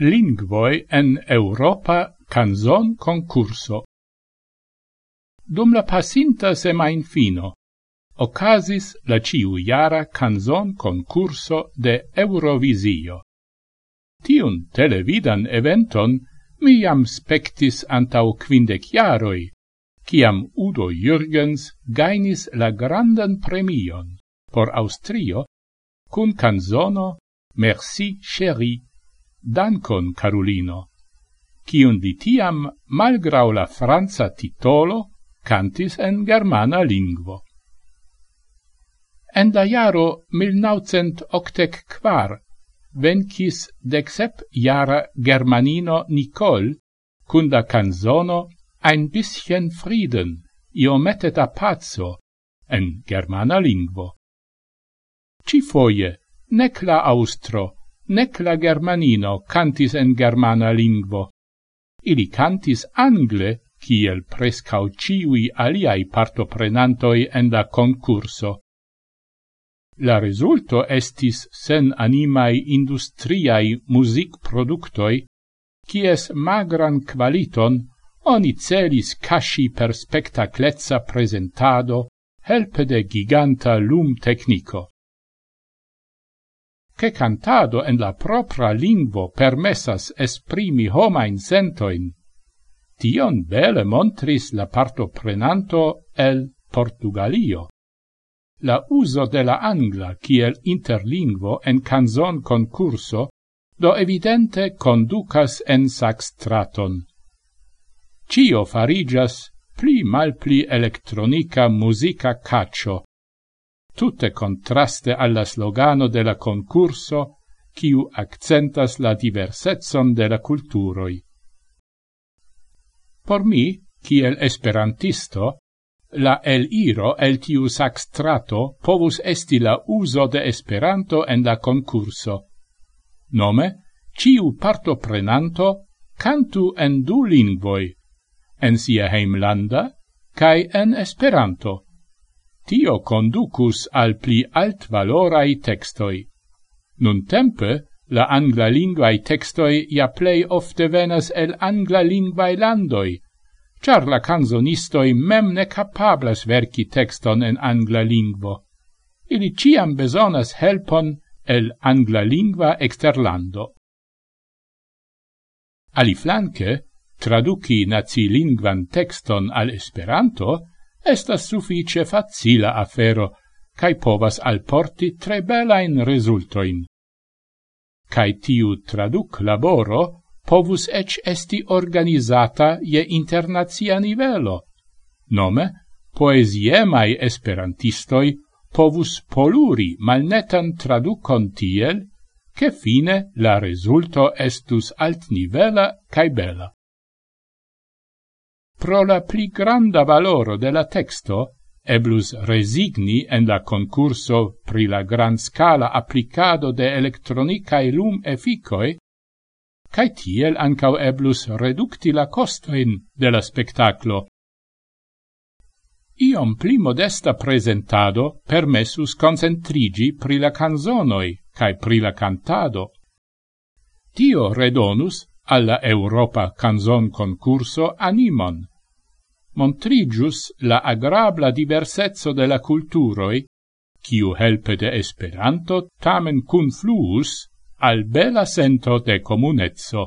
Lingvoi en Europa canzon concurso. Dum la pasinta semain fino, ocasis la ciu iara canzon concurso de Eurovisio. Tiun televidan eventon mi jam spectis antau quindec iaroi, ciam Udo Jürgens gainis la grandan premion por Austrio cun canzono Merci chéri Dankon, Carulino, cion di tiam, malgrau la franza titolo, cantis en germana lingvo. En la jaro 1984 vencis decsep jara germanino Nicole cun da canzono Ein bisschen Frieden, io mettet a pazzo, en germana lingvo. Ci foie, nec la austro, nec la Germanino cantis en Germana lingvo. Ili cantis angle, kiel prescau ciui aliai partoprenantoi en la concurso. La resulto estis sen animai industriai music productoi, kies magran qualiton oni celis casci per spectaclezza presentado helpe de giganta lum tecnico che cantado en la propra lingvo permessas esprimi homain sentoin. Tion bele montris la parto prenanto el Portugalio. La uso de la angla kiel interlingvo en canzon concurso do evidente conducas en saxtraton. Cio farigas pli mal pli electronica musica caccio, tutte contraste alla slogano de la concurso, quiu accentas la diversetson de la culturoi. Por mi, kiel esperantisto, la el iro el tiu saxtrato povus esti la uso de Esperanto en la concurso. Nome, ciu parto prenanto cantu en du lingvoi, en sia heimlanda, cae en Esperanto tio conducus al pli altvalorai textoi. Nun tempe, la angla linguae textoi ja plei ofte venas el angla linguae landoi, char la canzonistoi mem ne capablas verci texton en angla lingvo. Ili ciam besonas helpon el angla lingua exterlando. Aliflanque, traduci nazi lingvan texton al Esperanto estas suffice facila afero, cae povas alporti tre belain resultoin. Cae tiu traduc laboro povus ec esti organizata je internazia nivelo, nome poesiemai esperantistoi povus poluri malnetan traducon tiel, che fine la resulto estus altnivela cae bela pro la pli granda valoro de la texto, eblus resigni en la concurso pri la gran scala applicado de electronicae lum efficoi, cae tiel ancau eblus reducti la costoin de la spectaclo. Iom pli modesta presentado permessus concentrigi pri la canzonoi cae pri la cantado. Tio redonus alla Europa canzon concurso animon. Montrigius la agrabla diversezzo de la culturoi, ciu helpe de Esperanto tamen confluus al bela sento de comunezzo.